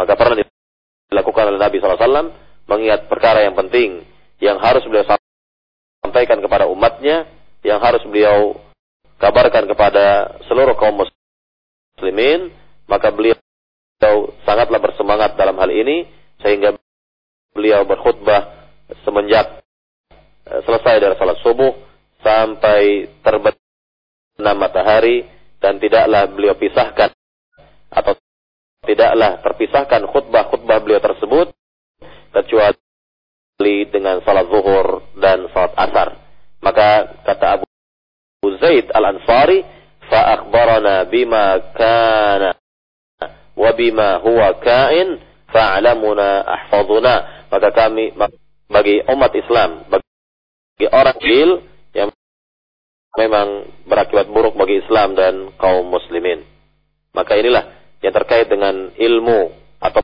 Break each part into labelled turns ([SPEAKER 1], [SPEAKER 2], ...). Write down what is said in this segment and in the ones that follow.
[SPEAKER 1] Maka pernah dilakukan oleh Nabi SAW mengingat perkara yang penting yang harus beliau sampaikan kepada umatnya, yang harus beliau kabarkan kepada seluruh kaum muslimin, maka beliau sangatlah bersemangat dalam hal ini sehingga beliau berkhutbah semenjak eh, selesai dari salat subuh sampai terbenam matahari dan tidaklah beliau pisahkan atau tidaklah terpisahkan khutbah-khutbah beliau tersebut kecuali dengan salat zuhur dan salat asar. Maka kata Abu Zaid Al-Ansari, fa akhbarana bima kana wa bima huwa kain fa'lamuna ahfaduna. Maka kami bagi umat Islam, bagi orang kecil yang memang berakibat buruk bagi Islam dan kaum muslimin. Maka inilah yang terkait dengan ilmu atau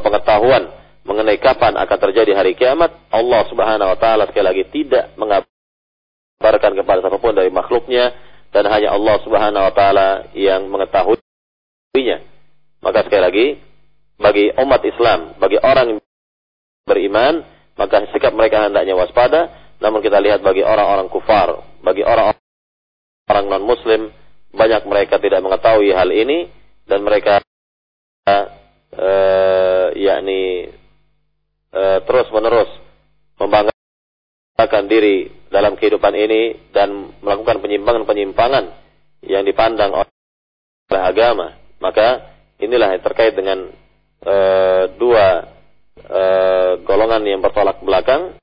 [SPEAKER 1] pengetahuan mengenai kapan akan terjadi hari kiamat, Allah Subhanahu wa taala sekali lagi tidak mengabarkan kepada siapa pun dari makhluknya dan hanya Allah Subhanahu wa taala yang mengetahuinya. Maka sekali lagi bagi umat Islam, bagi orang beriman, maka sikap mereka hendaknya waspada, namun kita lihat bagi orang-orang kufar, bagi orang-orang non-muslim, banyak mereka tidak mengetahui hal ini dan mereka uh, yakni uh, terus menerus membanggakan diri dalam kehidupan ini dan melakukan penyimpangan-penyimpangan yang dipandang oleh agama. Maka inilah yang terkait dengan uh, dua uh, golongan yang bertolak belakang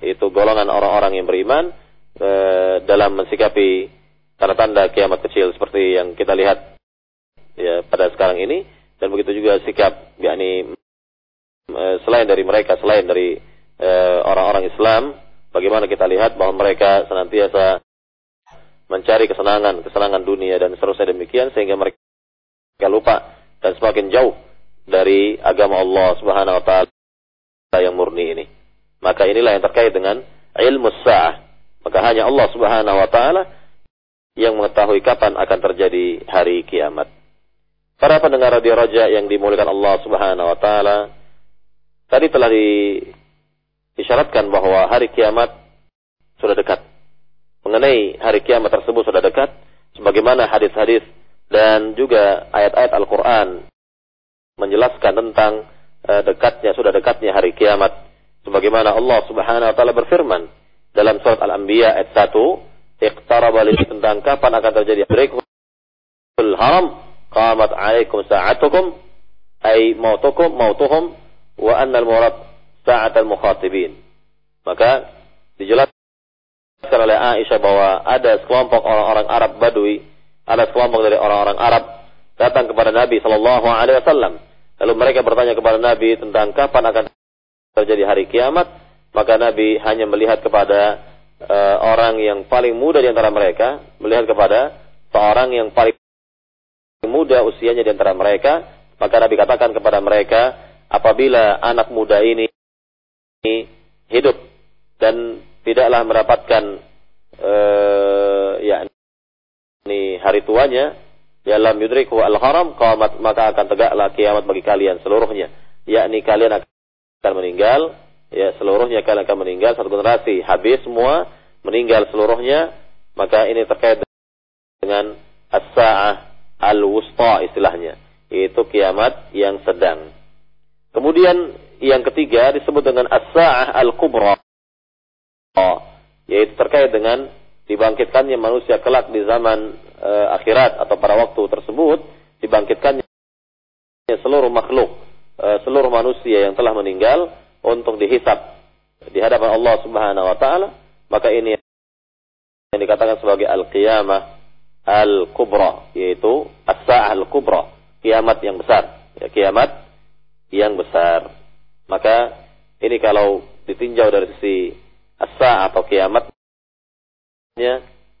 [SPEAKER 1] itu golongan orang-orang yang beriman uh, dalam mensikapi tanda-tanda kiamat kecil seperti yang kita lihat ya pada sekarang ini. Dan begitu juga sikap yakni eh, selain dari mereka selain dari eh, orang-orang Islam bagaimana kita lihat bahwa mereka senantiasa mencari kesenangan kesenangan dunia dan seterusnya demikian sehingga mereka lupa dan semakin jauh dari agama Allah Subhanahu wa taala yang murni ini. Maka inilah yang terkait dengan ilmu sa'ah. Maka hanya Allah Subhanahu wa taala yang mengetahui kapan akan terjadi hari kiamat Para pendengar radio Raja yang dimuliakan Allah Subhanahu wa taala, tadi telah di, disyaratkan bahwa hari kiamat sudah dekat. Mengenai hari kiamat tersebut sudah dekat, sebagaimana hadis-hadis dan juga ayat-ayat Al-Qur'an menjelaskan tentang uh, dekatnya sudah dekatnya hari kiamat. Sebagaimana Allah Subhanahu wa taala berfirman dalam surat Al-Anbiya ayat 1 iqtaraba tentang kapan akan terjadi hari haram qamat alaikum sa'atukum ay mautukum mautuhum wa anna al-murad sa'atal mukhatibin. Maka dijelaskan oleh Aisyah bahwa ada sekelompok orang-orang Arab Badui, ada sekelompok dari orang-orang Arab datang kepada Nabi Shallallahu Alaihi Wasallam. Lalu mereka bertanya kepada Nabi tentang kapan akan terjadi hari kiamat. Maka Nabi hanya melihat kepada uh, orang yang paling muda di antara mereka, melihat kepada seorang yang paling muda usianya di antara mereka, maka Nabi katakan kepada mereka, apabila anak muda ini hidup dan tidaklah mendapatkan uh, ya ini hari tuanya dalam yudriku al-haram qamat maka akan tegaklah kiamat bagi kalian seluruhnya. Yakni kalian akan meninggal ya seluruhnya kalian akan meninggal satu generasi habis semua meninggal seluruhnya maka ini terkait dengan as-sa'ah al-wusta istilahnya, yaitu kiamat yang sedang. Kemudian yang ketiga disebut dengan as-sa'ah al-kubra, yaitu terkait dengan dibangkitkannya manusia kelak di zaman e, akhirat atau pada waktu tersebut dibangkitkannya seluruh makhluk, e, seluruh manusia yang telah meninggal untuk dihisap di hadapan Allah Subhanahu wa taala, maka ini yang dikatakan sebagai al-qiyamah al-kubra yaitu as-sa'ah al-kubra. Kiamat yang besar. Ya, kiamat yang besar. Maka ini kalau ditinjau dari sisi as-sa'ah atau kiamatnya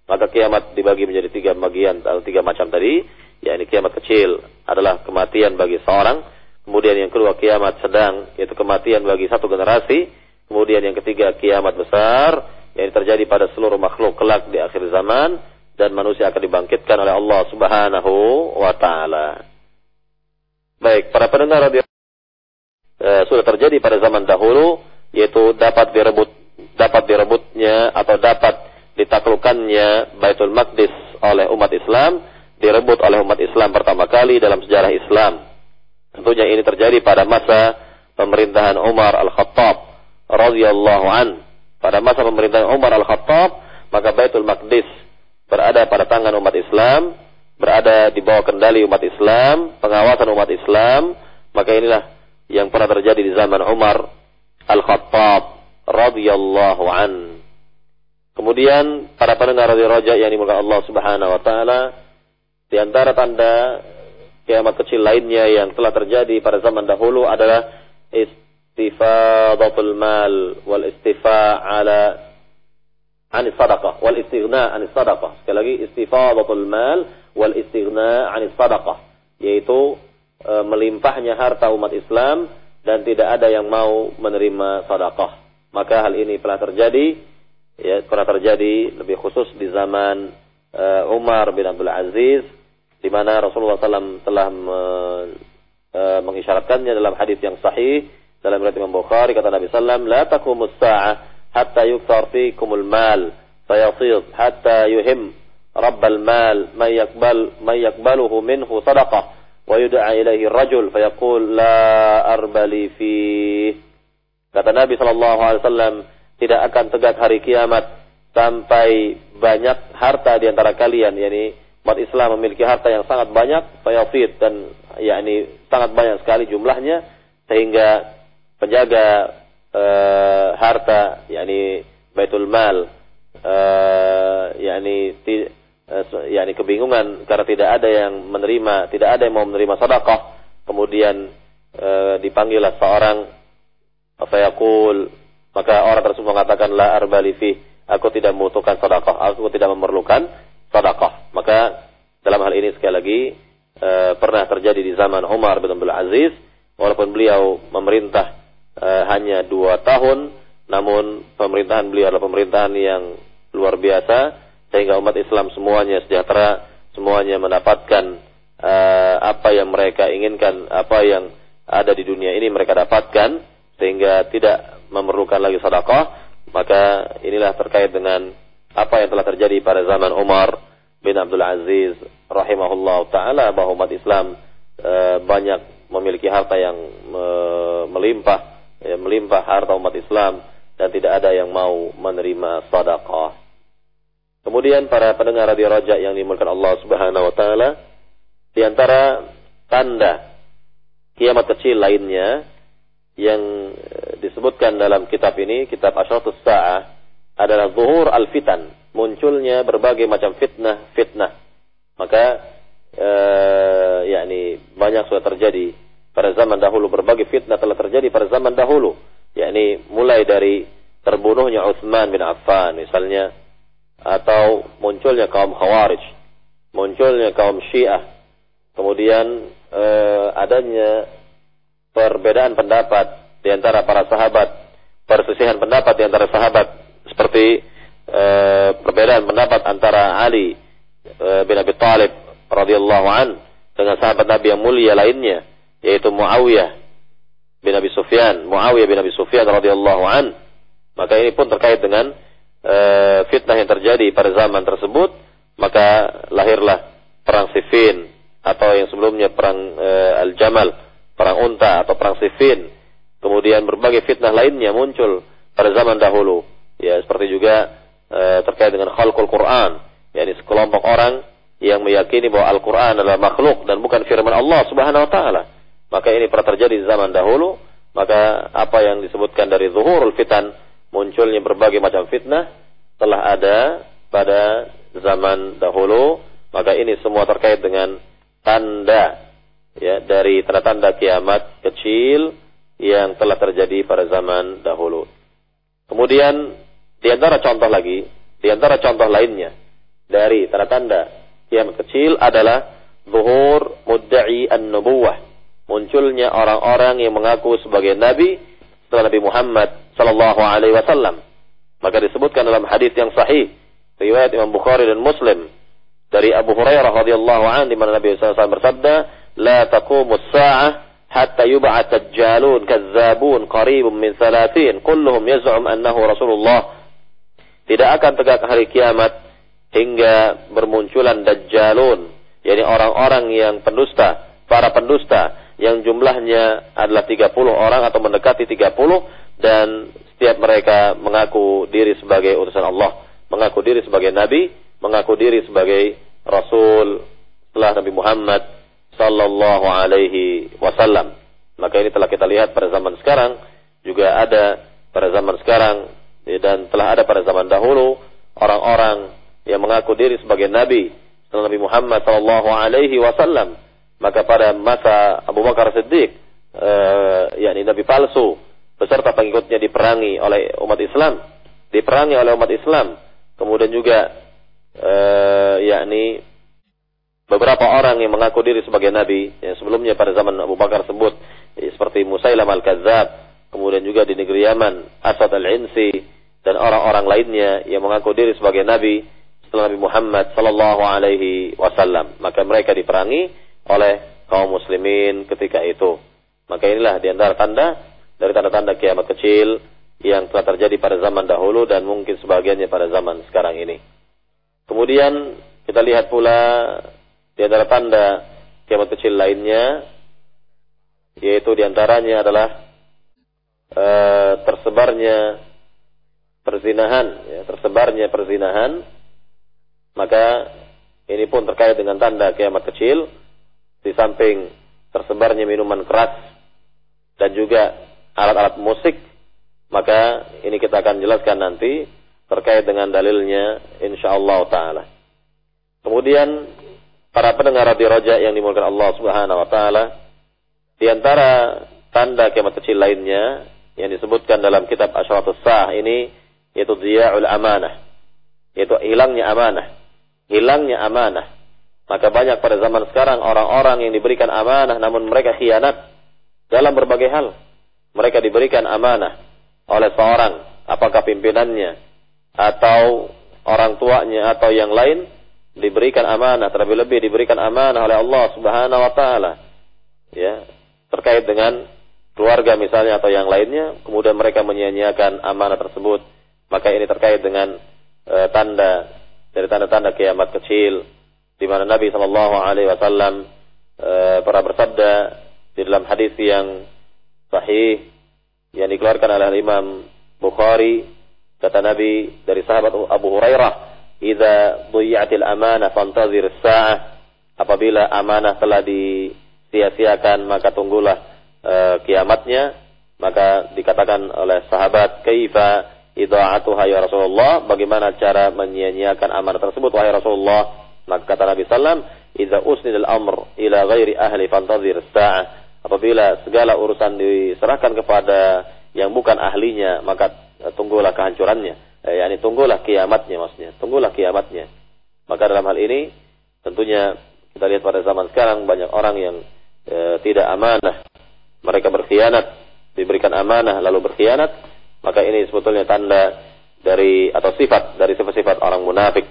[SPEAKER 1] maka kiamat dibagi menjadi tiga bagian atau tiga macam tadi ya ini kiamat kecil adalah kematian bagi seorang kemudian yang kedua kiamat sedang yaitu kematian bagi satu generasi kemudian yang ketiga kiamat besar yang terjadi pada seluruh makhluk kelak di akhir zaman dan manusia akan dibangkitkan oleh Allah Subhanahu wa taala. Baik, para pendengar radio eh, sudah terjadi pada zaman dahulu yaitu dapat direbut dapat direbutnya atau dapat ditaklukkannya Baitul Maqdis oleh umat Islam direbut oleh umat Islam pertama kali dalam sejarah Islam. Tentunya ini terjadi pada masa pemerintahan Umar Al-Khattab radhiyallahu an. Pada masa pemerintahan Umar Al-Khattab, maka Baitul Maqdis berada pada tangan umat Islam, berada di bawah kendali umat Islam, pengawasan umat Islam, maka inilah yang pernah terjadi di zaman Umar Al-Khattab radhiyallahu an. Kemudian para pendengar radio Raja yang dimulakan Allah Subhanahu wa taala di antara tanda kiamat kecil lainnya yang telah terjadi pada zaman dahulu adalah istifadatul mal wal istifa ala an sadaqah wal istighna an sadaqah. Sekali lagi istifadatul mal wal istighna an sadaqah yaitu e, melimpahnya harta umat Islam dan tidak ada yang mau menerima sedekah. Maka hal ini telah terjadi ya pernah terjadi lebih khusus di zaman uh, Umar bin Abdul Aziz di mana Rasulullah SAW telah me, uh, mengisyaratkannya dalam hadis yang sahih dalam riwayat Imam Bukhari kata Nabi sallam la taqumus sa'ah hatta yukthar fikumul mal fayasid hatta yuhim rabbal mal man yaqbal man yaqbaluhu minhu sadaqah wa yud'a ilaihi rajul fayaqul la arbali fi. Kata Nabi sallallahu alaihi wasallam tidak akan tegak hari kiamat sampai banyak harta di antara kalian yakni umat Islam memiliki harta yang sangat banyak fayafid dan yakni sangat banyak sekali jumlahnya sehingga penjaga e, harta yakni baitul mal e, yakni ti, e, yakni kebingungan karena tidak ada yang menerima tidak ada yang mau menerima sedekah kemudian e, dipanggillah seorang fayaqul maka orang tersebut mengatakan la arbali aku tidak membutuhkan sedekah, aku tidak memerlukan sedekah. Maka dalam hal ini sekali lagi e, pernah terjadi di zaman Umar bin Abdul Aziz, walaupun beliau memerintah e, hanya dua tahun, namun pemerintahan beliau adalah pemerintahan yang luar biasa, sehingga umat Islam semuanya sejahtera, semuanya mendapatkan e, apa yang mereka inginkan, apa yang ada di dunia ini mereka dapatkan, sehingga tidak memerlukan lagi sedekah, maka inilah terkait dengan apa yang telah terjadi pada zaman Umar bin Abdul Aziz rahimahullah taala bahwa umat Islam e, banyak memiliki harta yang e, melimpah ya, melimpah harta umat Islam dan tidak ada yang mau menerima sedekah. Kemudian para pendengar radio Raja yang dimulakan Allah Subhanahu wa taala di antara tanda kiamat kecil lainnya yang eh, disebutkan dalam kitab ini, kitab Asyratus Sa'ah, adalah zuhur al-fitan, munculnya berbagai macam fitnah-fitnah. Maka eh, yakni banyak sudah terjadi pada zaman dahulu. Berbagai fitnah telah terjadi pada zaman dahulu, yakni mulai dari terbunuhnya Utsman bin Affan misalnya atau munculnya kaum Khawarij, munculnya kaum Syiah, kemudian eh, adanya perbedaan pendapat di antara para sahabat, perselisihan pendapat di antara sahabat. Seperti e, perbedaan pendapat antara Ali e, bin Abi Thalib radhiyallahu an dengan sahabat Nabi yang mulia lainnya yaitu Muawiyah bin Abi Sufyan, Muawiyah bin Abi Sufyan radhiyallahu an. Maka ini pun terkait dengan e, fitnah yang terjadi pada zaman tersebut, maka lahirlah perang Siffin atau yang sebelumnya perang e, Al-Jamal perang unta atau perang Siffin. Kemudian berbagai fitnah lainnya muncul pada zaman dahulu. Ya, seperti juga e, terkait dengan khalqul Quran, yakni sekelompok orang yang meyakini bahwa Al-Quran adalah makhluk dan bukan firman Allah Subhanahu wa taala. Maka ini pernah terjadi di zaman dahulu, maka apa yang disebutkan dari zuhurul fitan, munculnya berbagai macam fitnah telah ada pada zaman dahulu, maka ini semua terkait dengan tanda ya dari tanda-tanda kiamat kecil yang telah terjadi pada zaman dahulu. Kemudian di antara contoh lagi, di antara contoh lainnya dari tanda-tanda kiamat kecil adalah zuhur mudda'i an-nubuwah munculnya orang-orang yang mengaku sebagai nabi setelah Nabi Muhammad sallallahu alaihi wasallam. Maka disebutkan dalam hadis yang sahih riwayat Imam Bukhari dan Muslim dari Abu Hurairah radhiyallahu anhu di mana Nabi SAW bersabda, "La taqumu as-sa'ah hatta yub'ats dajjalun kadzabun qaribun min 30 kulluhum yaz'um annahu Rasulullah." Tidak akan tegak hari kiamat hingga bermunculan dajjalun, yakni orang-orang yang pendusta, para pendusta yang jumlahnya adalah 30 orang atau mendekati 30 dan setiap mereka mengaku diri sebagai utusan Allah mengaku diri sebagai nabi mengaku diri sebagai rasul setelah Nabi Muhammad sallallahu alaihi wasallam. Maka ini telah kita lihat pada zaman sekarang juga ada pada zaman sekarang dan telah ada pada zaman dahulu orang-orang yang mengaku diri sebagai nabi setelah Nabi Muhammad sallallahu alaihi wasallam. Maka pada masa Abu Bakar Siddiq eh, yakni nabi palsu beserta pengikutnya diperangi oleh umat Islam, diperangi oleh umat Islam. Kemudian juga eh, yakni beberapa orang yang mengaku diri sebagai nabi yang sebelumnya pada zaman Abu Bakar sebut ya, seperti Musailam al-Kadzab kemudian juga di negeri Yaman Asad al-Insi dan orang-orang lainnya yang mengaku diri sebagai nabi setelah Nabi Muhammad sallallahu alaihi wasallam maka mereka diperangi oleh kaum muslimin ketika itu. Maka inilah di antara tanda dari tanda-tanda kiamat kecil yang telah terjadi pada zaman dahulu dan mungkin sebagiannya pada zaman sekarang ini. Kemudian kita lihat pula di antara tanda kiamat kecil lainnya, yaitu di antaranya adalah e, tersebarnya perzinahan, ya, tersebarnya perzinahan, maka ini pun terkait dengan tanda kiamat kecil, di samping tersebarnya minuman keras dan juga alat-alat musik, maka ini kita akan jelaskan nanti terkait dengan dalilnya insyaallah taala. Kemudian para pendengar radio Roja yang dimulakan Allah Subhanahu wa taala di antara tanda kiamat kecil lainnya yang disebutkan dalam kitab Asyratus Sah ini yaitu dhiya'ul amanah yaitu hilangnya amanah hilangnya amanah maka banyak pada zaman sekarang orang-orang yang diberikan amanah namun mereka khianat dalam berbagai hal mereka diberikan amanah oleh seorang apakah pimpinannya atau orang tuanya atau yang lain diberikan amanah, terlebih lebih diberikan amanah oleh Allah Subhanahu wa taala. Ya, terkait dengan keluarga misalnya atau yang lainnya, kemudian mereka menyia-nyiakan amanah tersebut, maka ini terkait dengan e, tanda dari tanda-tanda kiamat kecil di mana Nabi Shallallahu alaihi wasallam e, pernah bersabda di dalam hadis yang sahih yang dikeluarkan oleh Imam Bukhari kata Nabi dari sahabat Abu Hurairah idza dhiyatil amanah fantazir sa'ah apabila amanah telah disia-siakan maka tunggulah e, kiamatnya. Maka dikatakan oleh sahabat kaifa idha'atuha ya Rasulullah? Bagaimana cara menyia-nyiakan amanah tersebut wahai Rasulullah maka kata Nabi sallam idza usnidal amr ila ghairi ahli fantazir sa'ah. Apabila segala urusan diserahkan kepada yang bukan ahlinya maka tunggulah kehancurannya. Eh, yakni tunggulah kiamatnya maksudnya, tunggulah kiamatnya. Maka dalam hal ini tentunya kita lihat pada zaman sekarang banyak orang yang eh, tidak amanah, mereka berkhianat, diberikan amanah lalu berkhianat, maka ini sebetulnya tanda dari atau sifat dari sifat-sifat orang munafik.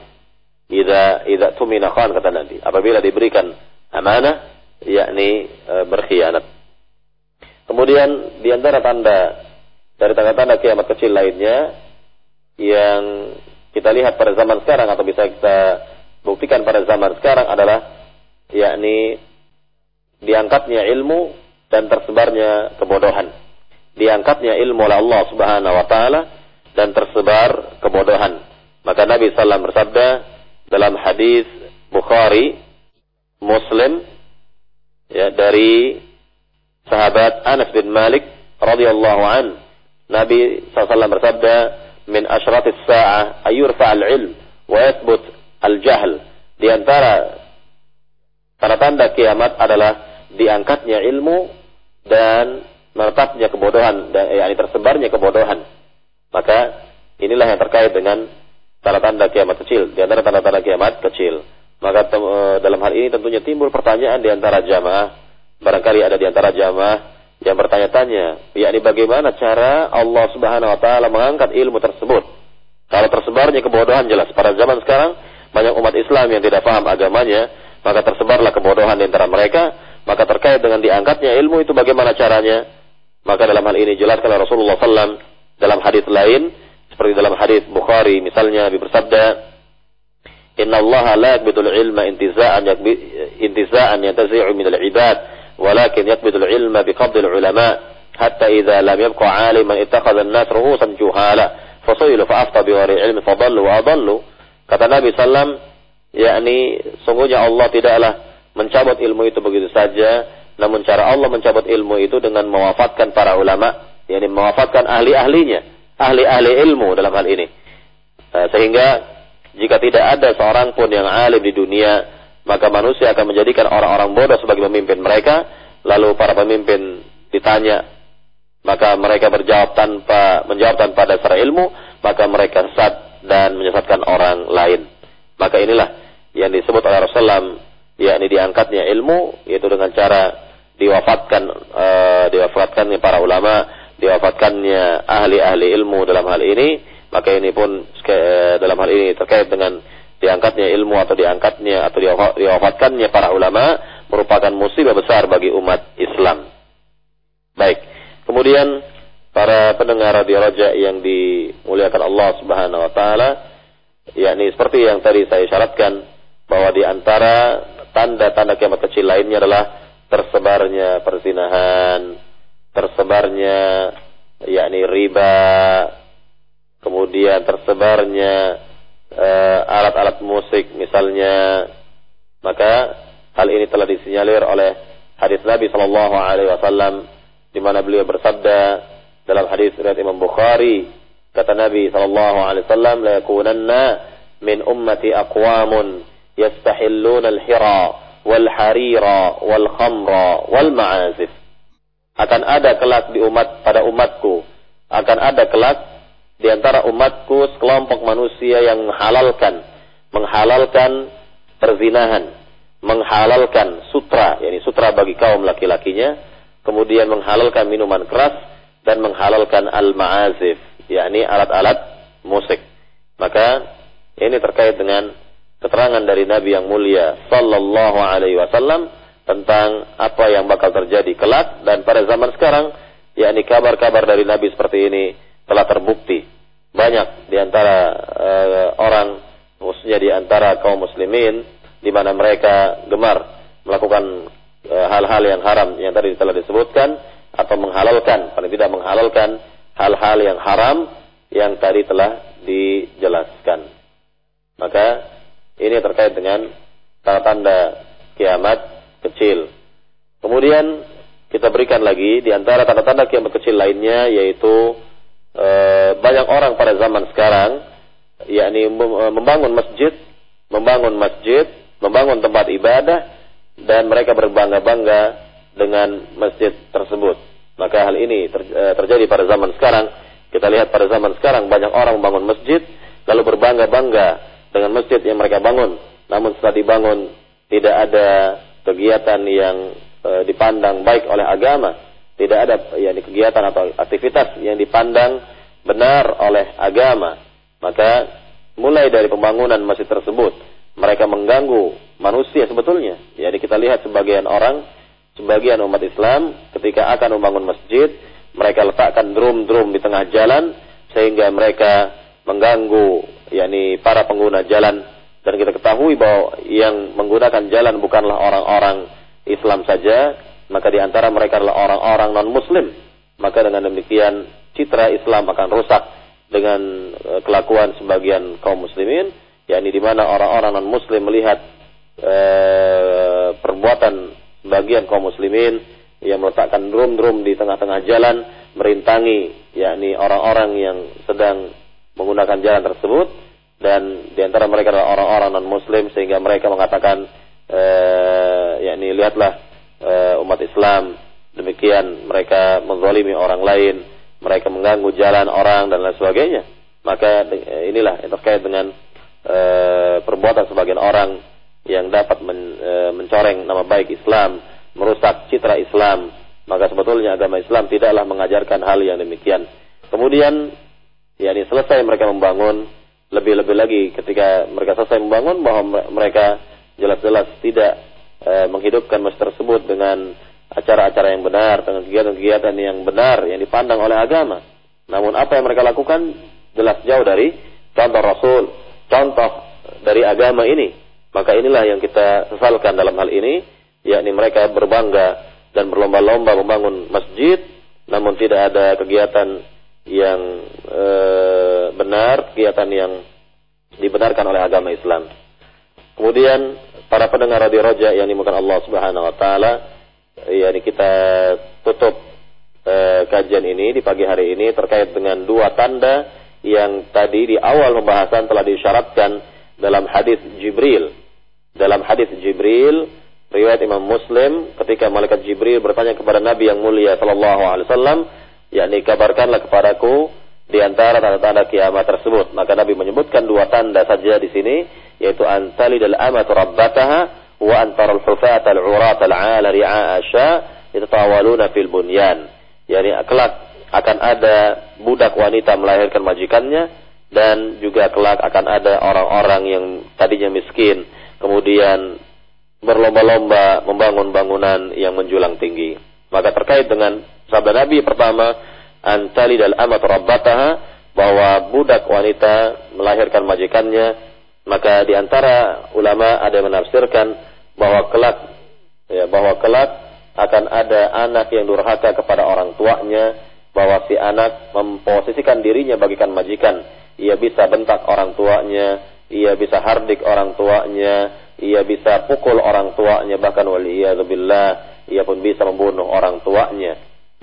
[SPEAKER 1] Idza idza tumina khan kata Nabi, apabila diberikan amanah yakni e, berkhianat. Kemudian di antara tanda dari tanda-tanda kiamat kecil lainnya yang kita lihat pada zaman sekarang atau bisa kita buktikan pada zaman sekarang adalah yakni diangkatnya ilmu dan tersebarnya kebodohan. Diangkatnya ilmu oleh Allah Subhanahu wa taala dan tersebar kebodohan. Maka Nabi sallallahu bersabda dalam hadis Bukhari Muslim ya dari sahabat Anas bin Malik radhiyallahu an Nabi SAW bersabda min asyratis sa'ah ayurfa al-ilm wa yathbut al-jahl. Di antara tanda-tanda kiamat adalah diangkatnya ilmu dan menetapnya kebodohan dan yakni tersebarnya kebodohan. Maka inilah yang terkait dengan tanda-tanda kiamat kecil, di antara tanda-tanda kiamat kecil. Maka eh, dalam hal ini tentunya timbul pertanyaan di antara jamaah, barangkali ada di antara jamaah yang bertanya-tanya, yakni bagaimana cara Allah Subhanahu wa taala mengangkat ilmu tersebut. Kalau tersebarnya kebodohan jelas pada zaman sekarang banyak umat Islam yang tidak paham agamanya, maka tersebarlah kebodohan di antara mereka, Maka terkait dengan diangkatnya ilmu itu bagaimana caranya? Maka dalam hal ini jelaskan Rasulullah SAW dalam hadis lain seperti dalam hadis Bukhari misalnya Nabi bersabda Inna Allah la yakbidul ilma intiza'an intiza'an yantazi'u min al-ibad walakin yakbidul ilma biqabdil ulama hatta idza lam yabqa 'aliman ittakhadha an-nas ru'usan juhala fasuilu fa'afta biwari ilmi fadallu wa adallu. Kata Nabi sallam yakni sungguhnya Allah tidaklah mencabut ilmu itu begitu saja namun cara Allah mencabut ilmu itu dengan mewafatkan para ulama, yakni mewafatkan ahli-ahlinya, ahli-ahli ilmu dalam hal ini. Eh, sehingga jika tidak ada seorang pun yang alim di dunia, maka manusia akan menjadikan orang-orang bodoh sebagai pemimpin mereka, lalu para pemimpin ditanya, maka mereka berjawab tanpa menjawab tanpa dasar ilmu, maka mereka sesat dan menyesatkan orang lain. Maka inilah yang disebut oleh Rasulullah yakni diangkatnya ilmu yaitu dengan cara diwafatkan uh, diwafatkannya para ulama, diwafatkannya ahli-ahli ilmu dalam hal ini, maka ini pun uh, dalam hal ini terkait dengan diangkatnya ilmu atau diangkatnya atau diwafatkannya para ulama merupakan musibah besar bagi umat Islam. Baik. Kemudian para pendengar radio Raja yang dimuliakan Allah Subhanahu wa taala, yakni seperti yang tadi saya syaratkan bahwa di antara tanda-tanda kiamat kecil lainnya adalah tersebarnya perzinahan, tersebarnya yakni riba, kemudian tersebarnya uh, alat-alat musik misalnya, maka hal ini telah disinyalir oleh hadis Nabi Shallallahu Alaihi Wasallam di mana beliau bersabda dalam hadis riwayat Imam Bukhari kata Nabi Shallallahu Alaihi Wasallam la yakunanna min ummati aqwamun yastahilluna al-hira wal harira wal khamra wal ma'azif. Akan ada kelak di umat pada umatku. Akan ada kelak di antara umatku sekelompok manusia yang menghalalkan menghalalkan perzinahan, menghalalkan sutra, yakni sutra bagi kaum laki-lakinya, kemudian menghalalkan minuman keras dan menghalalkan al-ma'azif, yakni alat-alat musik. Maka ini terkait dengan keterangan dari Nabi yang mulia sallallahu alaihi wasallam tentang apa yang bakal terjadi kelak dan pada zaman sekarang yakni kabar-kabar dari Nabi seperti ini telah terbukti banyak di antara uh, orang khususnya di antara kaum muslimin di mana mereka gemar melakukan eh, hal-hal uh, yang haram yang tadi telah disebutkan atau menghalalkan paling tidak menghalalkan hal-hal yang haram yang tadi telah dijelaskan. Maka ini terkait dengan tanda-tanda kiamat kecil. Kemudian kita berikan lagi di antara tanda-tanda kiamat kecil lainnya yaitu e, banyak orang pada zaman sekarang yakni membangun masjid, membangun masjid, membangun tempat ibadah dan mereka berbangga-bangga dengan masjid tersebut. Maka hal ini ter, e, terjadi pada zaman sekarang. Kita lihat pada zaman sekarang banyak orang membangun masjid lalu berbangga-bangga dengan masjid yang mereka bangun. Namun setelah dibangun tidak ada kegiatan yang e, dipandang baik oleh agama, tidak ada yakni kegiatan atau aktivitas yang dipandang benar oleh agama. Maka mulai dari pembangunan masjid tersebut, mereka mengganggu manusia sebetulnya. Jadi kita lihat sebagian orang, sebagian umat Islam ketika akan membangun masjid, mereka letakkan drum-drum di tengah jalan sehingga mereka mengganggu yakni para pengguna jalan dan kita ketahui bahwa yang menggunakan jalan bukanlah orang-orang Islam saja, maka di antara mereka adalah orang-orang non-muslim. Maka dengan demikian citra Islam akan rusak dengan e, kelakuan sebagian kaum muslimin, yakni di mana orang-orang non-muslim melihat e, perbuatan bagian kaum muslimin yang meletakkan drum-drum di tengah-tengah jalan merintangi yakni orang-orang yang sedang menggunakan jalan tersebut dan di antara mereka adalah orang-orang non muslim sehingga mereka mengatakan eh, yakni lihatlah eh, umat Islam demikian mereka menzalimi orang lain mereka mengganggu jalan orang dan lain sebagainya. Maka eh, inilah yang terkait dengan eh, perbuatan sebagian orang yang dapat men, eh, mencoreng nama baik Islam merusak citra Islam. Maka sebetulnya agama Islam tidaklah mengajarkan hal yang demikian. Kemudian yakni selesai mereka membangun lebih-lebih lagi ketika mereka selesai membangun bahwa mereka jelas-jelas tidak e, menghidupkan masjid tersebut dengan acara-acara yang benar, dengan kegiatan-kegiatan yang benar yang dipandang oleh agama. Namun apa yang mereka lakukan jelas jauh dari contoh Rasul, contoh dari agama ini. Maka inilah yang kita sesalkan dalam hal ini, yakni mereka berbangga dan berlomba-lomba membangun masjid, namun tidak ada kegiatan yang e, benar, kegiatan yang dibenarkan oleh agama Islam. Kemudian para pendengar radio Roja yang dimuliakan Allah Subhanahu wa taala, yakni kita tutup e, kajian ini di pagi hari ini terkait dengan dua tanda yang tadi di awal pembahasan telah disyaratkan dalam hadis Jibril. Dalam hadis Jibril, riwayat Imam Muslim ketika malaikat Jibril bertanya kepada Nabi yang mulia sallallahu alaihi wasallam, yakni kabarkanlah kepadaku di antara tanda-tanda kiamat tersebut. Maka Nabi menyebutkan dua tanda saja di sini, yaitu antali dal amatu rabbataha wa antara al-hufat al-urat al-ala ri'a asya yatatawaluna fil bunyan. Yani kelak akan ada budak wanita melahirkan majikannya dan juga kelak akan ada orang-orang yang tadinya miskin kemudian berlomba-lomba membangun bangunan yang menjulang tinggi. Maka terkait dengan sabda Nabi pertama antali dal amat rabbataha bahwa budak wanita melahirkan majikannya maka di antara ulama ada yang menafsirkan bahwa kelak ya bahwa kelak akan ada anak yang durhaka kepada orang tuanya bahwa si anak memposisikan dirinya bagikan majikan. Ia bisa bentak orang tuanya ia bisa hardik orang tuanya ia bisa pukul orang tuanya bahkan waliyadzubillah ia pun bisa membunuh orang tuanya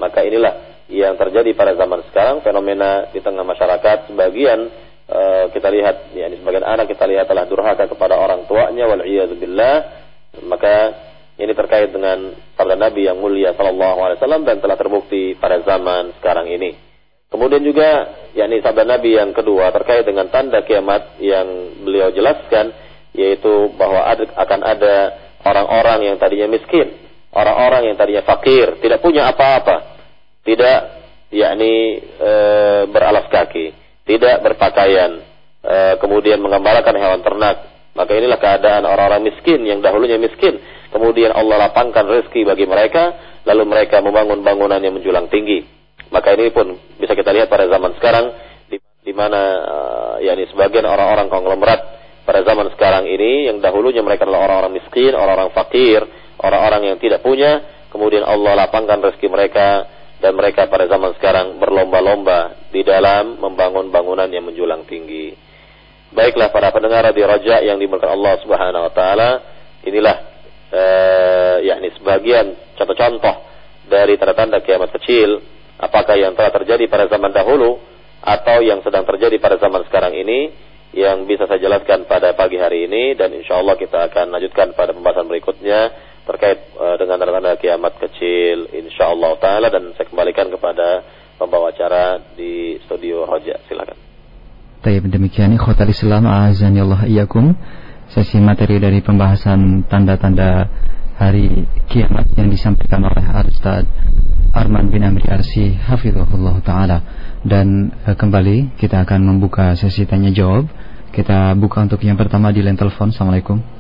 [SPEAKER 1] maka inilah yang terjadi pada zaman sekarang fenomena di tengah masyarakat. Sebagian uh, kita lihat ya sebagian anak kita lihat telah durhaka kepada orang tuanya wal billah. Maka ini terkait dengan sabda Nabi yang mulia sallallahu alaihi wasallam dan telah terbukti pada zaman sekarang ini. Kemudian juga yakni sabda Nabi yang kedua terkait dengan tanda kiamat yang beliau jelaskan yaitu bahwa ada, akan ada orang-orang yang tadinya miskin, orang-orang yang tadinya fakir, tidak punya apa-apa, tidak yakni e, beralas kaki, tidak berpakaian, e, kemudian mengembalakan hewan ternak. Maka inilah keadaan orang-orang miskin yang dahulunya miskin. Kemudian Allah lapangkan rezeki bagi mereka, lalu mereka membangun bangunan yang menjulang tinggi. Maka ini pun bisa kita lihat pada zaman sekarang di, di mana uh, yakni sebagian orang-orang konglomerat pada zaman sekarang ini yang dahulunya mereka adalah orang-orang miskin, orang-orang fakir, orang-orang yang tidak punya, kemudian Allah lapangkan rezeki mereka dan mereka pada zaman sekarang berlomba-lomba di dalam membangun bangunan yang menjulang tinggi. Baiklah para pendengar di Raja yang dimuliakan Allah Subhanahu wa taala, inilah eh, yakni sebagian contoh-contoh dari tanda-tanda kiamat kecil. Apakah yang telah terjadi pada zaman dahulu atau yang sedang terjadi pada zaman sekarang ini yang bisa saya jelaskan pada pagi hari ini. Dan insya Allah kita akan lanjutkan pada pembahasan berikutnya terkait uh, dengan tanda-tanda kiamat kecil insyaallah taala dan saya kembalikan kepada pembawa acara di studio Roja. Silakan.
[SPEAKER 2] Baik demikian. Ikhwatal Islam azan Allah iyakum sesi materi dari pembahasan tanda-tanda hari kiamat yang disampaikan oleh Al-Ustaz Arman bin Amri Arsi Hafizullah Ta'ala. Dan uh, kembali kita akan membuka sesi tanya jawab kita buka untuk yang pertama di line telepon. Assalamualaikum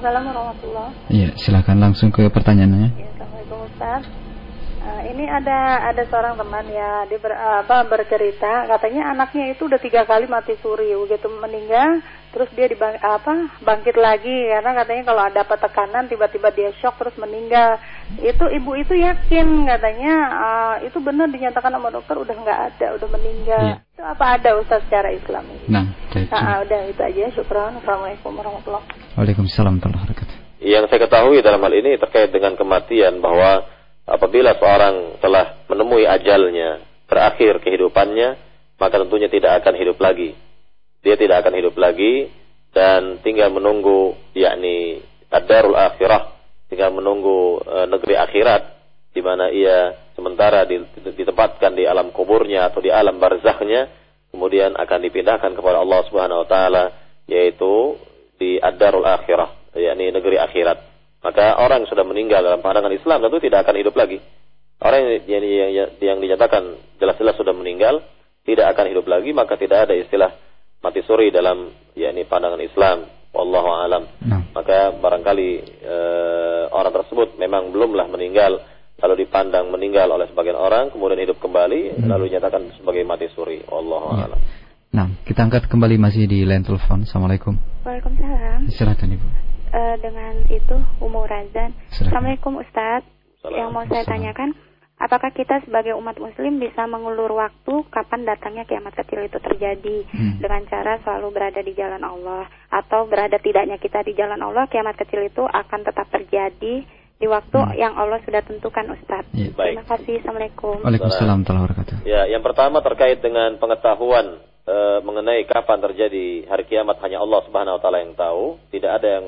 [SPEAKER 3] Waalaikumsalam warahmatullahi
[SPEAKER 2] Iya, silakan langsung ke pertanyaannya.
[SPEAKER 3] Ya, Assalamualaikum Ustaz. Uh, ini ada ada seorang teman ya dia ber, apa bercerita katanya anaknya itu udah tiga kali mati suri begitu meninggal terus dia dibang, apa bangkit lagi karena katanya kalau ada tekanan tiba-tiba dia shock terus meninggal. Itu ibu itu yakin katanya uh, itu benar dinyatakan sama dokter udah nggak ada udah meninggal. Ya. itu apa ada Ustaz secara Islam ini?
[SPEAKER 2] Nah,
[SPEAKER 3] nah udah itu aja. Syukran. Assalamualaikum warahmatullahi wabarakatuh.
[SPEAKER 2] Waalaikumsalam warahmatullahi wabarakatuh.
[SPEAKER 1] Yang saya ketahui dalam hal ini terkait dengan kematian bahwa apabila seorang telah menemui ajalnya, terakhir kehidupannya, maka tentunya tidak akan hidup lagi. Dia tidak akan hidup lagi dan tinggal menunggu yakni ad-darul akhirah, tinggal menunggu e, negeri akhirat di mana ia sementara ditempatkan di alam kuburnya atau di alam barzahnya, kemudian akan dipindahkan kepada Allah Subhanahu wa taala yaitu di ad-darul akhirah, yakni negeri akhirat. Maka orang yang sudah meninggal dalam pandangan Islam tentu tidak akan hidup lagi. Orang yang, yang, yang, yang dinyatakan jelas-jelas sudah meninggal tidak akan hidup lagi, maka tidak ada istilah mati suri dalam yakni pandangan Islam. wallahu alam.
[SPEAKER 2] Nah.
[SPEAKER 1] Maka barangkali eh, orang tersebut memang belumlah meninggal lalu dipandang meninggal oleh sebagian orang kemudian hidup kembali
[SPEAKER 2] Hmm.
[SPEAKER 1] lalu dinyatakan sebagai mati suri. Wallahu
[SPEAKER 2] Ya.
[SPEAKER 1] alam.
[SPEAKER 2] Nah, kita angkat kembali masih di line telepon. Assalamualaikum.
[SPEAKER 4] Waalaikumsalam.
[SPEAKER 2] Silakan Ibu.
[SPEAKER 4] Eh, dengan itu Umur Razan. Assalamualaikum Ustadz.
[SPEAKER 1] Salam.
[SPEAKER 4] Yang mau saya
[SPEAKER 2] Salam.
[SPEAKER 4] tanyakan, apakah kita sebagai umat Muslim bisa mengulur waktu kapan datangnya kiamat kecil itu terjadi
[SPEAKER 2] Hmm.
[SPEAKER 4] dengan cara selalu berada di jalan Allah atau berada tidaknya kita di jalan Allah, kiamat kecil itu akan tetap terjadi di waktu
[SPEAKER 2] Hmm.
[SPEAKER 4] yang Allah sudah tentukan Ustadz.
[SPEAKER 2] Iya.
[SPEAKER 1] Baik.
[SPEAKER 4] Terima kasih. Assalamualaikum.
[SPEAKER 2] Waalaikumsalam warahmatullahi wabarakatuh.
[SPEAKER 1] Ya, yang pertama terkait dengan pengetahuan eh, mengenai kapan terjadi hari kiamat hanya Allah Subhanahu wa taala yang tahu. Tidak ada yang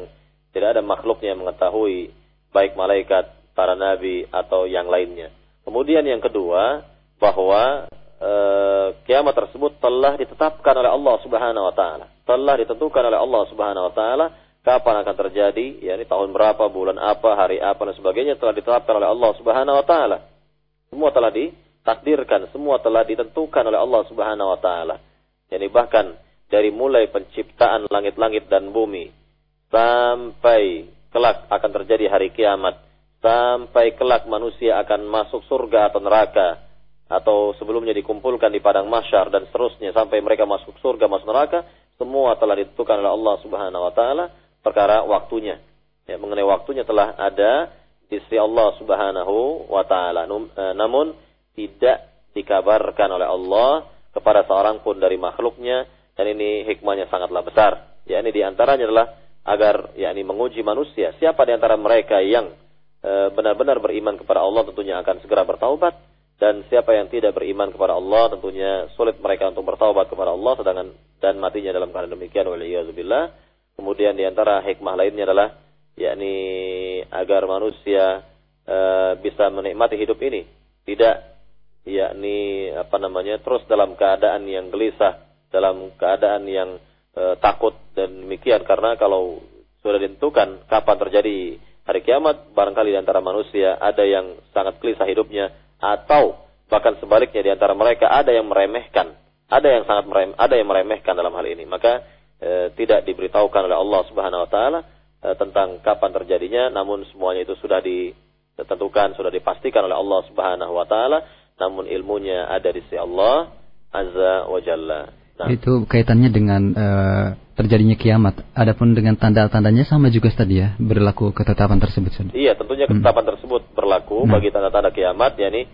[SPEAKER 1] tidak ada makhluknya yang mengetahui baik malaikat, para nabi atau yang lainnya. Kemudian yang kedua bahwa eh, kiamat tersebut telah ditetapkan oleh Allah Subhanahu wa taala. Telah ditentukan oleh Allah Subhanahu wa taala kapan akan terjadi, yakni tahun berapa, bulan apa, hari apa dan sebagainya telah ditetapkan oleh Allah Subhanahu wa taala. Semua telah ditakdirkan, semua telah ditentukan oleh Allah Subhanahu wa taala. Yani bahkan dari mulai penciptaan langit-langit dan bumi sampai kelak akan terjadi hari kiamat, sampai kelak manusia akan masuk surga atau neraka atau sebelumnya dikumpulkan di padang mahsyar dan seterusnya sampai mereka masuk surga masuk neraka, semua telah ditentukan oleh Allah Subhanahu wa taala perkara waktunya. Ya, mengenai waktunya telah ada di sisi Allah Subhanahu wa taala. Eh, Namun tidak dikabarkan oleh Allah kepada seorang pun dari makhluknya dan ini hikmahnya sangatlah besar. Ya, ini di antaranya adalah agar yakni menguji manusia. Siapa di antara mereka yang eh, benar-benar beriman kepada Allah tentunya akan segera bertaubat dan siapa yang tidak beriman kepada Allah tentunya sulit mereka untuk bertaubat kepada Allah sedangkan dan matinya dalam keadaan demikian waliyadzubillah. Kemudian di antara hikmah lainnya adalah yakni agar manusia eh, bisa menikmati hidup ini, tidak yakni apa namanya terus dalam keadaan yang gelisah, dalam keadaan yang eh, takut dan demikian karena kalau sudah ditentukan kapan terjadi hari kiamat, barangkali di antara manusia ada yang sangat gelisah hidupnya atau bahkan sebaliknya di antara mereka ada yang meremehkan, ada yang sangat merem, ada yang meremehkan dalam hal ini. Maka eh, tidak diberitahukan oleh Allah Subhanahu wa taala eh, tentang kapan terjadinya, namun semuanya itu sudah ditentukan, sudah dipastikan oleh Allah Subhanahu wa taala, namun ilmunya ada di sisi Allah Azza wa Jalla. Nah,
[SPEAKER 2] Itu kaitannya dengan eh, terjadinya kiamat. Adapun dengan tanda-tandanya sama juga tadi ya, berlaku ketetapan tersebut.
[SPEAKER 1] Iya, tentunya ketetapan tersebut berlaku
[SPEAKER 2] Nah.
[SPEAKER 1] bagi tanda-tanda kiamat, yakni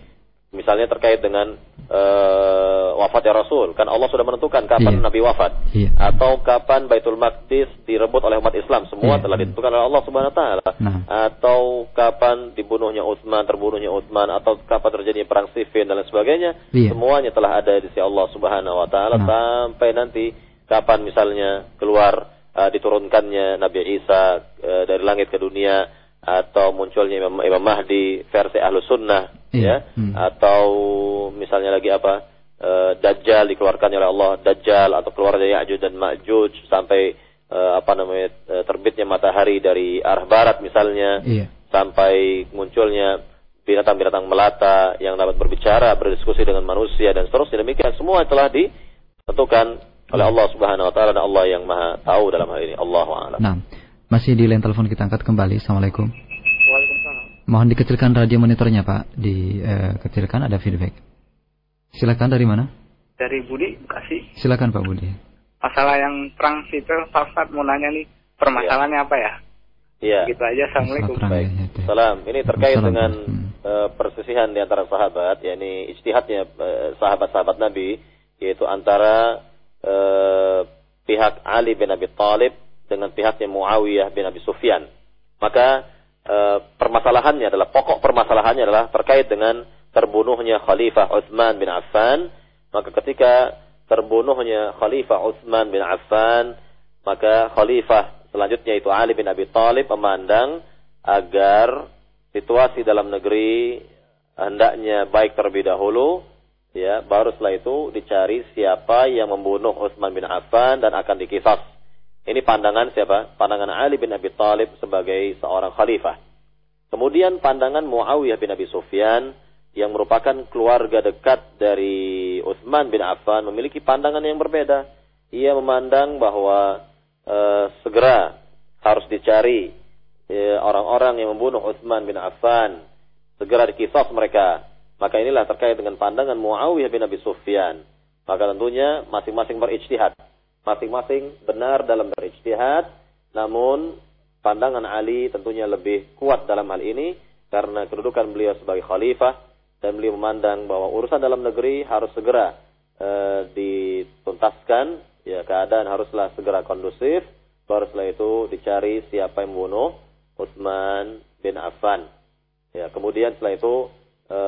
[SPEAKER 1] misalnya terkait dengan eh, wafatnya Rasul. Kan Allah sudah menentukan kapan
[SPEAKER 2] Iya.
[SPEAKER 1] Nabi wafat.
[SPEAKER 2] Iya.
[SPEAKER 1] Atau kapan Baitul Maqdis direbut oleh umat Islam. Semua
[SPEAKER 2] Iya.
[SPEAKER 1] telah ditentukan oleh Allah Subhanahu wa taala.
[SPEAKER 2] Nah.
[SPEAKER 1] Atau kapan dibunuhnya Utsman, terbunuhnya Utsman atau kapan terjadinya perang Siffin dan lain sebagainya.
[SPEAKER 2] Iya.
[SPEAKER 1] Semuanya telah ada di sisi Allah Subhanahu wa taala
[SPEAKER 2] Nah.
[SPEAKER 1] sampai nanti kapan misalnya keluar uh, diturunkannya Nabi Isa uh, dari langit ke dunia atau munculnya Imam, Imam Mahdi versi Ahlus Sunnah
[SPEAKER 2] Iya.
[SPEAKER 1] ya
[SPEAKER 2] Hmm.
[SPEAKER 1] atau misalnya lagi apa uh, Dajjal dikeluarkannya oleh Allah Dajjal atau keluar dari Ya'juj dan Ma'juj sampai uh, apa namanya uh, terbitnya matahari dari arah barat misalnya
[SPEAKER 2] Iya.
[SPEAKER 1] sampai munculnya binatang-binatang melata yang dapat berbicara, berdiskusi dengan manusia dan seterusnya demikian semua telah ditentukan oleh Allah Subhanahu wa taala dan Allah yang Maha tahu dalam hal ini. Allahu a'lam.
[SPEAKER 2] Nah, masih di line telepon kita angkat kembali. Assalamualaikum.
[SPEAKER 5] Waalaikumsalam.
[SPEAKER 2] Mohon dikecilkan radio monitornya Pak, dikecilkan ada feedback. Silakan dari mana?
[SPEAKER 5] Dari Budi Bekasi.
[SPEAKER 2] Silakan Pak Budi.
[SPEAKER 5] Masalah yang perang sipil, Pak Ustadz mau nanya nih permasalahannya apa ya?
[SPEAKER 1] Iya.
[SPEAKER 5] Gitu aja. Assalamualaikum.
[SPEAKER 1] Baik.
[SPEAKER 2] ya, itu.
[SPEAKER 1] Salam. Ini terkait
[SPEAKER 2] Waalaikumsalam.
[SPEAKER 1] dengan
[SPEAKER 2] Hmm.
[SPEAKER 1] eh, persisihan di antara sahabat, yakni ijtihadnya eh, sahabat-sahabat Nabi, yaitu antara eh, pihak Ali bin Abi Thalib dengan pihaknya Muawiyah bin Abi Sufyan. Maka eh, permasalahannya adalah pokok permasalahannya adalah terkait dengan terbunuhnya Khalifah Utsman bin Affan. Maka ketika terbunuhnya Khalifah Utsman bin Affan, maka Khalifah selanjutnya itu Ali bin Abi Thalib memandang agar situasi dalam negeri hendaknya baik terlebih dahulu ya baru setelah itu dicari siapa yang membunuh Utsman bin Affan dan akan dikisas ini pandangan siapa pandangan Ali bin Abi Thalib sebagai seorang khalifah kemudian pandangan Muawiyah bin Abi Sufyan yang merupakan keluarga dekat dari Utsman bin Affan memiliki pandangan yang berbeda ia memandang bahwa eh, segera harus dicari ya, orang-orang yang membunuh Utsman bin Affan, segera dikisos mereka. Maka inilah terkait dengan pandangan Muawiyah bin Abi Sufyan. Maka tentunya masing-masing berijtihad. Masing-masing benar dalam berijtihad, namun pandangan Ali tentunya lebih kuat dalam hal ini karena kedudukan beliau sebagai khalifah dan beliau memandang bahwa urusan dalam negeri harus segera e, dituntaskan, ya keadaan haruslah segera kondusif, baru setelah itu dicari siapa yang membunuh Utsman bin Affan. Ya, kemudian setelah itu e,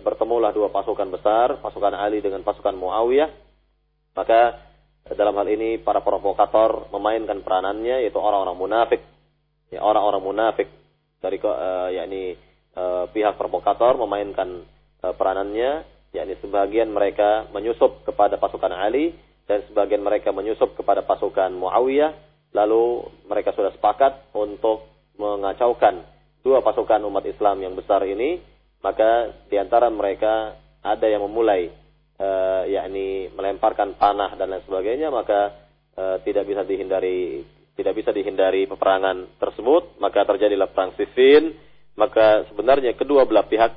[SPEAKER 1] bertemulah dua pasukan besar, pasukan Ali dengan pasukan Muawiyah. Maka dalam hal ini para provokator memainkan peranannya yaitu orang-orang munafik. Ya, orang-orang munafik dari uh, yakni uh, pihak provokator memainkan uh, peranannya yakni sebagian mereka menyusup kepada pasukan Ali dan sebagian mereka menyusup kepada pasukan Muawiyah lalu mereka sudah sepakat untuk mengacaukan dua pasukan umat Islam yang besar ini maka di antara mereka ada yang memulai uh, yakni melemparkan panah dan lain sebagainya maka uh, tidak bisa dihindari tidak bisa dihindari peperangan tersebut. Maka terjadilah perang Siffin maka sebenarnya kedua belah pihak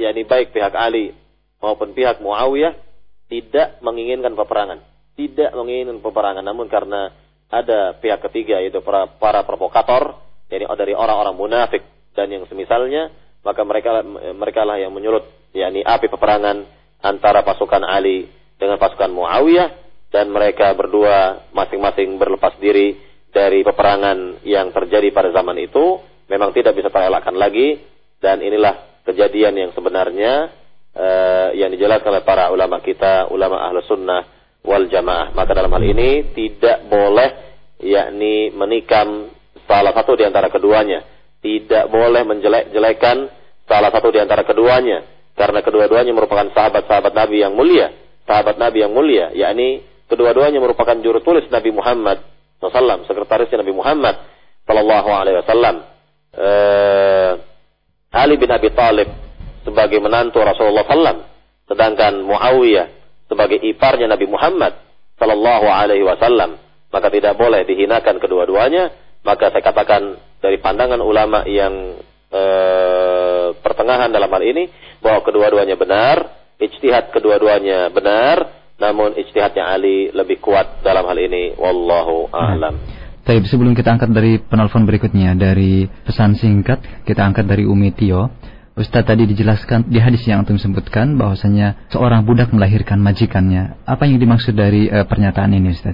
[SPEAKER 1] yakni baik pihak Ali maupun pihak Muawiyah tidak menginginkan peperangan. Tidak menginginkan peperangan. Namun karena ada pihak ketiga yaitu para, para provokator yakni dari orang-orang munafik dan yang semisalnya maka mereka mereka lah yang menyulut yakni api peperangan antara pasukan Ali dengan pasukan Muawiyah dan mereka berdua masing-masing berlepas diri dari peperangan yang terjadi pada zaman itu memang tidak bisa terelakkan lagi dan inilah kejadian yang sebenarnya uh, yang dijelaskan oleh para ulama kita, ulama ahlu sunnah wal jamaah. Maka dalam hal ini tidak boleh yakni menikam salah satu di antara keduanya. Tidak boleh menjelek-jelekan salah satu di antara keduanya. Karena kedua-duanya merupakan sahabat-sahabat Nabi yang mulia. Sahabat Nabi yang mulia. yakni kedua-duanya merupakan juru tulis Nabi Muhammad SAW. Sekretarisnya Nabi Muhammad Sallallahu Alaihi Wasallam uh, Ali bin Abi Thalib sebagai menantu Rasulullah SAW, sedangkan Muawiyah sebagai iparnya Nabi Muhammad Sallallahu Alaihi Wasallam, maka tidak boleh dihinakan kedua-duanya. Maka saya katakan dari pandangan ulama yang uh, pertengahan dalam hal ini bahwa kedua-duanya benar, ijtihad kedua-duanya benar, namun ijtihadnya Ali lebih kuat dalam hal ini. Wallahu a'lam.
[SPEAKER 2] Tapi sebelum kita angkat dari penelpon berikutnya dari pesan singkat kita angkat dari Umi Tio. Ustadz tadi dijelaskan di hadis yang antum sebutkan bahwasanya seorang budak melahirkan majikannya. Apa yang dimaksud dari uh, pernyataan ini Ustaz?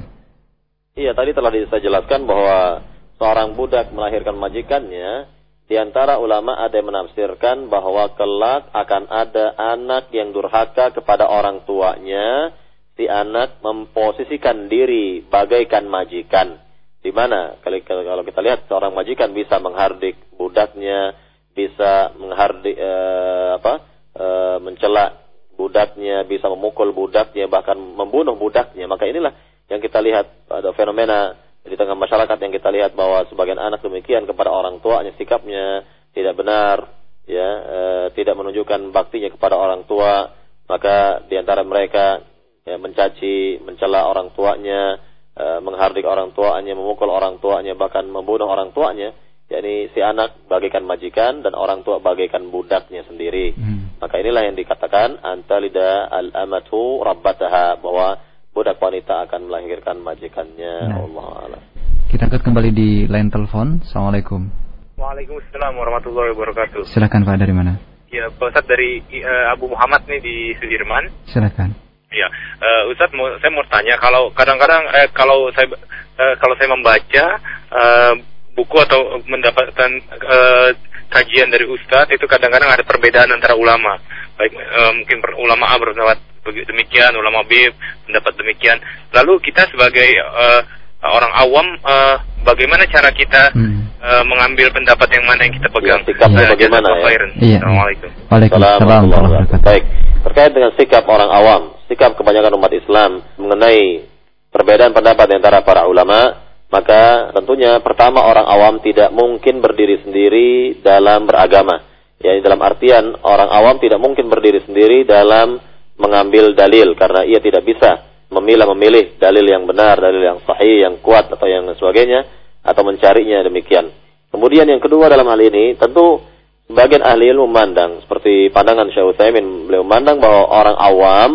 [SPEAKER 1] Iya, tadi telah saya jelaskan bahwa seorang budak melahirkan majikannya. Di antara ulama ada yang menafsirkan bahwa kelak akan ada anak yang durhaka kepada orang tuanya. Si anak memposisikan diri bagaikan majikan di mana kalau kita lihat seorang majikan bisa menghardik budaknya, bisa menghardik eh, apa? Eh, mencela budaknya, bisa memukul budaknya, bahkan membunuh budaknya. Maka inilah yang kita lihat ada fenomena di tengah masyarakat yang kita lihat bahwa sebagian anak demikian kepada orang tuanya sikapnya tidak benar, ya, eh, tidak menunjukkan baktinya kepada orang tua, maka di antara mereka ya, mencaci, mencela orang tuanya, e, menghardik orang tuanya, memukul orang tuanya, bahkan membunuh orang tuanya, yakni si anak bagaikan majikan dan orang tua bagaikan budaknya sendiri. Hmm. Maka inilah yang dikatakan antalida al-amatu rabbataha bahwa budak wanita akan melahirkan majikannya. Nah. Allah Allah.
[SPEAKER 2] Kita angkat kembali di line telepon. Assalamualaikum.
[SPEAKER 6] Waalaikumsalam warahmatullahi wabarakatuh.
[SPEAKER 2] Silakan Pak dari mana?
[SPEAKER 6] Ya, Pak Ustadz dari uh, Abu Muhammad nih di Sudirman.
[SPEAKER 2] Silakan.
[SPEAKER 6] Ya, uh, Ustadz mau saya mau tanya kalau kadang-kadang eh, kalau saya uh, kalau saya membaca uh, buku atau mendapatkan uh, kajian dari Ustadz itu kadang-kadang ada perbedaan antara ulama. Baik uh, mungkin ulama A berpendapat demikian, ulama B pendapat demikian. Lalu kita sebagai uh, orang awam uh, bagaimana cara kita hmm. uh, mengambil pendapat yang mana yang kita pegang?
[SPEAKER 1] Ya, sikapnya
[SPEAKER 6] uh,
[SPEAKER 1] bagaimana ya?
[SPEAKER 2] Iya. Assalamualaikum. Waalaikumsalam.
[SPEAKER 1] Baik, terkait dengan sikap orang awam sikap kebanyakan umat Islam mengenai perbedaan pendapat antara para ulama, maka tentunya pertama orang awam tidak mungkin berdiri sendiri dalam beragama. Ya, dalam artian orang awam tidak mungkin berdiri sendiri dalam mengambil dalil karena ia tidak bisa memilah-memilih dalil yang benar, dalil yang sahih, yang kuat atau yang sebagainya atau mencarinya demikian. Kemudian yang kedua dalam hal ini tentu sebagian ahli ilmu memandang seperti pandangan Syekh Utsaimin beliau memandang bahwa orang awam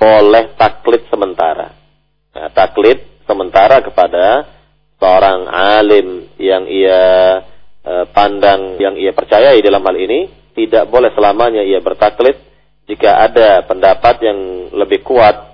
[SPEAKER 1] boleh taklid sementara. Nah, taklid sementara kepada seorang alim yang ia eh, pandang yang ia percayai dalam hal ini tidak boleh selamanya ia bertaklid jika ada pendapat yang lebih kuat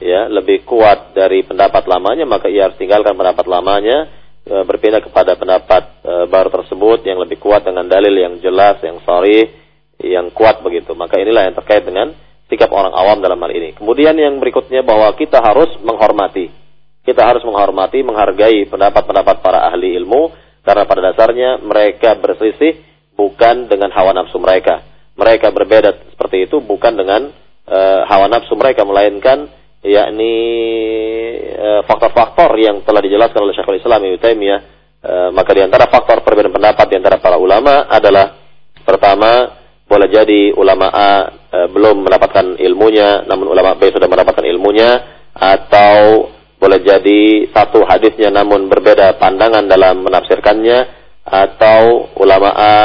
[SPEAKER 1] ya lebih kuat dari pendapat lamanya maka ia harus tinggalkan pendapat lamanya e, berpindah kepada pendapat e, baru tersebut yang lebih kuat dengan dalil yang jelas yang sorry yang kuat begitu. Maka inilah yang terkait dengan sikap orang awam dalam hal ini. Kemudian yang berikutnya bahwa kita harus menghormati. Kita harus menghormati menghargai pendapat-pendapat para ahli ilmu karena pada dasarnya mereka berselisih bukan dengan hawa nafsu mereka mereka berbeda seperti itu bukan dengan uh, hawa nafsu mereka melainkan yakni uh, faktor-faktor yang telah dijelaskan oleh Syekhul Islam Ibnu Taimiyah. Uh, maka di antara faktor perbedaan pendapat di antara para ulama adalah pertama boleh jadi ulama A uh, belum mendapatkan ilmunya namun ulama B sudah mendapatkan ilmunya atau boleh jadi satu hadisnya namun berbeda pandangan dalam menafsirkannya atau ulama A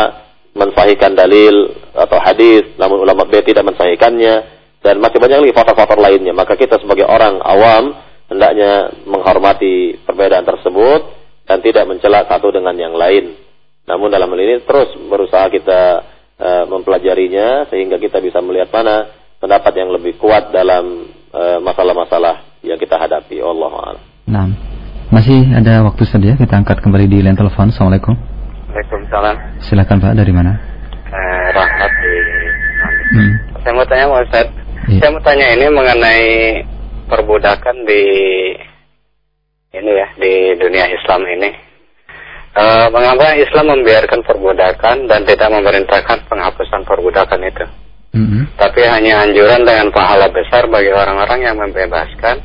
[SPEAKER 1] mensahihkan dalil atau hadis, namun ulama B tidak mensahihkannya dan masih banyak lagi faktor-faktor lainnya. Maka kita sebagai orang awam hendaknya menghormati perbedaan tersebut dan tidak mencela satu dengan yang lain. Namun dalam hal ini terus berusaha kita uh, mempelajarinya sehingga kita bisa melihat mana pendapat yang lebih kuat dalam e, masalah-masalah uh, yang kita hadapi. Allah
[SPEAKER 2] Nah, masih ada waktu saja kita angkat kembali di line telepon. Assalamualaikum.
[SPEAKER 7] Waalaikumsalam.
[SPEAKER 2] Silakan Pak, dari mana?
[SPEAKER 7] Hmm. Saya mau tanya Pak Ustaz. Iya. Saya mau tanya ini mengenai perbudakan di ini ya di dunia Islam ini. Uh, mengapa Islam membiarkan perbudakan dan tidak memerintahkan penghapusan perbudakan itu? Mm-hmm. Tapi hanya anjuran dengan pahala besar bagi orang-orang yang membebaskan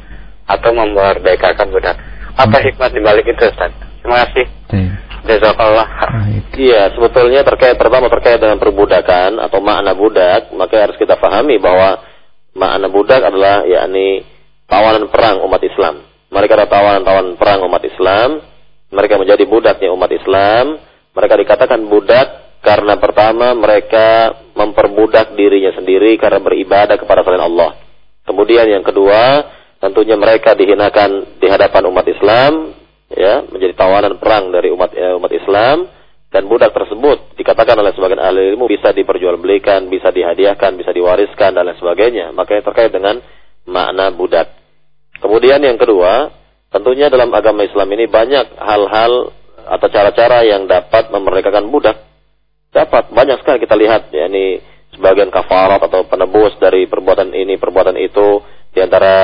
[SPEAKER 7] atau memerdekakan budak. Apa mm-hmm. hikmat dibalik itu, Ustaz? Terima kasih. Okay. Jazakallah.
[SPEAKER 1] Iya, sebetulnya terkait pertama terkait dengan perbudakan atau makna budak, maka harus kita pahami bahwa makna budak adalah yakni tawanan perang umat Islam. Mereka adalah tawanan-tawanan perang umat Islam. Mereka menjadi budaknya umat Islam. Mereka dikatakan budak karena pertama mereka memperbudak dirinya sendiri karena beribadah kepada selain Allah. Kemudian yang kedua, tentunya mereka dihinakan di hadapan umat Islam ya menjadi tawanan perang dari umat umat Islam dan budak tersebut dikatakan oleh sebagian ahli ilmu bisa diperjualbelikan, bisa dihadiahkan, bisa diwariskan dan lain sebagainya. Makanya terkait dengan makna budak. Kemudian yang kedua, tentunya dalam agama Islam ini banyak hal-hal atau cara-cara yang dapat memerdekakan budak. Dapat banyak sekali kita lihat ya ini sebagian kafarat atau penebus dari perbuatan ini, perbuatan itu. Di antara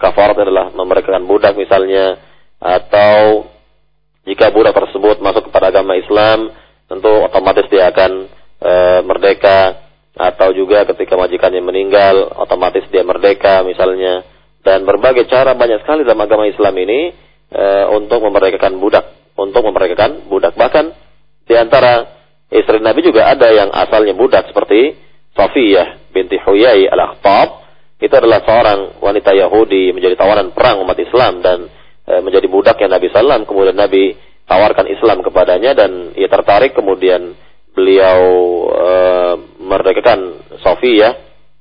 [SPEAKER 1] kafarat adalah memerdekakan budak misalnya atau jika budak tersebut masuk kepada agama Islam, tentu otomatis dia akan e, merdeka atau juga ketika majikannya meninggal, otomatis dia merdeka misalnya. Dan berbagai cara banyak sekali dalam agama Islam ini e, untuk memerdekakan budak, untuk memerdekakan budak. Bahkan di antara istri Nabi juga ada yang asalnya budak seperti Safiyah binti Huyai al-Akhtab. Itu adalah seorang wanita Yahudi menjadi tawanan perang umat Islam dan menjadi budaknya Nabi Sallam. Kemudian Nabi tawarkan Islam kepadanya dan ia tertarik. Kemudian beliau e, merdekakan Sofia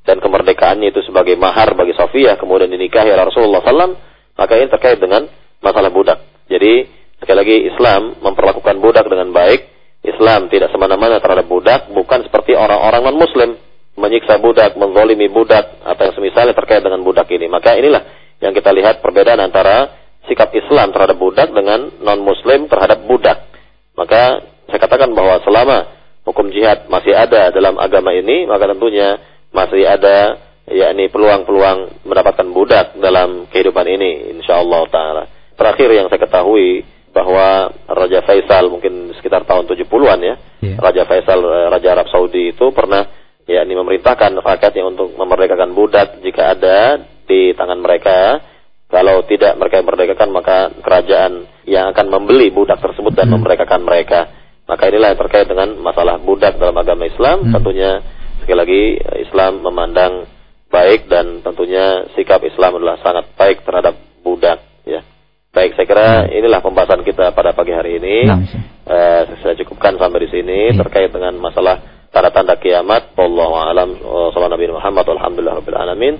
[SPEAKER 1] dan kemerdekaannya itu sebagai mahar bagi Sofia. Kemudian dinikahi oleh Rasulullah Sallam. Maka ini terkait dengan masalah budak. Jadi sekali lagi Islam memperlakukan budak dengan baik. Islam tidak semena-mena terhadap budak, bukan seperti orang-orang non-Muslim menyiksa budak, menzolimi budak, atau yang semisalnya terkait dengan budak ini. Maka inilah yang kita lihat perbedaan antara sikap Islam terhadap budak dengan non-muslim terhadap budak. Maka saya katakan bahwa selama hukum jihad masih ada dalam agama ini, maka tentunya masih ada yakni peluang-peluang mendapatkan budak dalam kehidupan ini insyaallah taala. Terakhir yang saya ketahui bahwa Raja Faisal mungkin sekitar tahun 70-an ya. Yeah. Raja Faisal eh, Raja Arab Saudi itu pernah yakni memerintahkan rakyatnya untuk memerdekakan budak jika ada di tangan mereka kalau tidak mereka yang merdekakan maka kerajaan yang akan membeli budak tersebut dan hmm. memerdekakan mereka. Maka inilah yang terkait dengan masalah budak dalam agama Islam. Hmm. Tentunya sekali lagi Islam memandang baik dan tentunya sikap Islam adalah sangat baik terhadap budak ya. Baik, saya kira inilah pembahasan kita pada pagi hari ini. Nah, uh, saya cukupkan sampai di sini ya. terkait dengan masalah tanda-tanda kiamat. Wallahu a'lam. Sallallahu Nabi Muhammad. Alhamdulillah alamin.